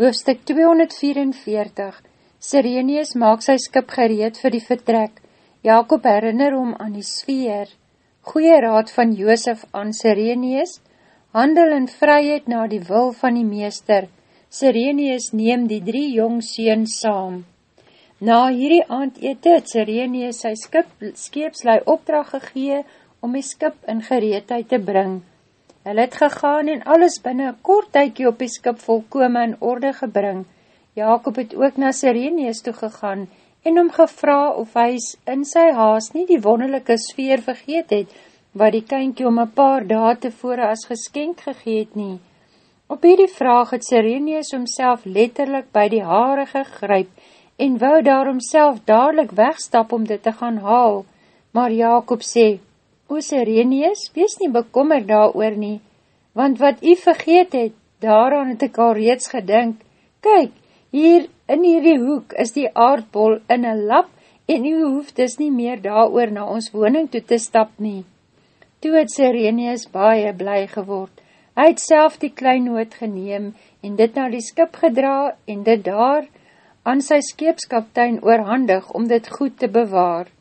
Hoofstuk 244 Sirenius maak sy skip gereed vir die vertrek. Jacob herinner om aan die sfeer. Goeie raad van Joosef aan Sirenius. Handel in vryheid na die wil van die meester. Sirenius neem die drie jong seens saam. Na hierdie aand ete het Sirenius sy skip skeepslui opdracht gegee om die skip in gereedheid te bring. Hy het gegaan en alles binnen een kort tykie op die skip volkome in orde gebring. Jacob het ook na Sirenius toe gegaan en hom gevra of hy in sy haas nie die wonderlijke sfeer vergeet het, wat die kynkie om een paar daad tevore as geskenk gegeet nie. Op hierdie vraag het Sirenius homself letterlik by die haare gegryp en wou daar homself dadelijk wegstap om dit te gaan haal. Maar Jacob sê, O Sirenius, wees nie bekommer daar oor nie, want wat jy vergeet het, daaraan het ek al reeds gedink. Kyk, hier in hierdie hoek is die aardbol in een lap en jy hoef dus nie meer daar oor na ons woning toe te stap nie. Toe het Sirenius baie bly geword. Hy het self die kleinoot geneem en dit na die skip gedra en dit daar aan sy skeepskaptein oorhandig om dit goed te bewaar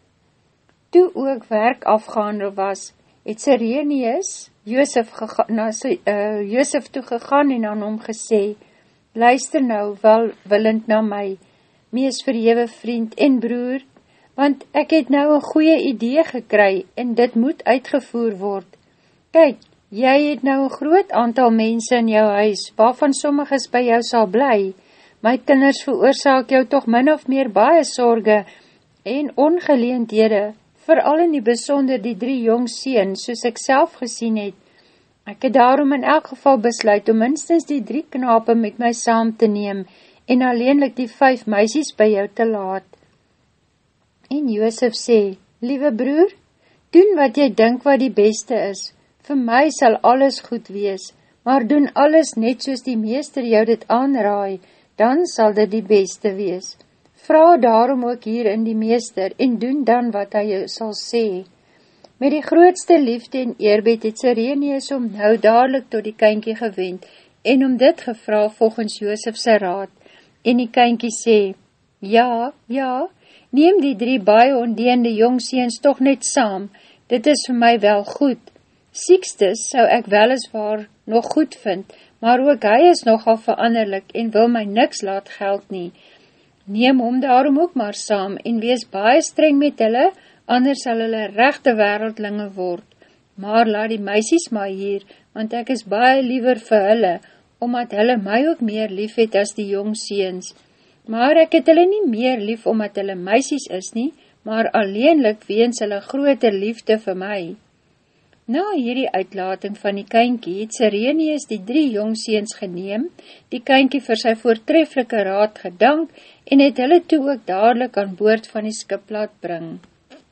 toe ook werk afgehandel was, het Sirenius Joosef na sy, uh, Joosef toegegaan en aan hom gesê, luister nou wel willend na my, mees verhewe vriend en broer, want ek het nou een goeie idee gekry en dit moet uitgevoer word. Kyk, jy het nou een groot aantal mense in jou huis, waarvan sommiges by jou sal bly. My kinders veroorzaak jou toch min of meer baie sorge en ongeleendhede, vooral in die besonder die drie jong seen, soos ek self gesien het. Ek het daarom in elk geval besluit om minstens die drie knape met my saam te neem en alleenlik die vyf meisies by jou te laat. En Joosef sê, Liewe broer, doen wat jy dink wat die beste is. Vir my sal alles goed wees, maar doen alles net soos die meester jou dit aanraai, dan sal dit die beste wees. Vra daarom ook hier in die meester en doen dan wat hy jou sal sê. Met die grootste liefde en eerbied het Sirenius om nou dadelijk tot die kynkie gewend en om dit gevra volgens Joosefse raad. En die kynkie sê, Ja, ja, neem die drie baie ondeende jongseens toch net saam, dit is vir my wel goed. Siekstes sou ek weliswaar nog goed vind, maar ook hy is nogal veranderlik en wil my niks laat geld nie, Neem hom daarom ook maar saam en wees baie streng met hulle, anders sal hulle rechte wereldlinge word. Maar laat die meisies maar hier, want ek is baie liever vir hulle, omdat hulle my ook meer lief het as die jong seens. Maar ek het hulle nie meer lief omdat hulle meisies is nie, maar alleenlik weens hulle groter liefde vir my. Na hierdie uitlating van die kynkie het Sirenius die drie jongseens geneem, die kynkie vir sy voortreffelike raad gedank en het hulle toe ook dadelijk aan boord van die skip laat bring.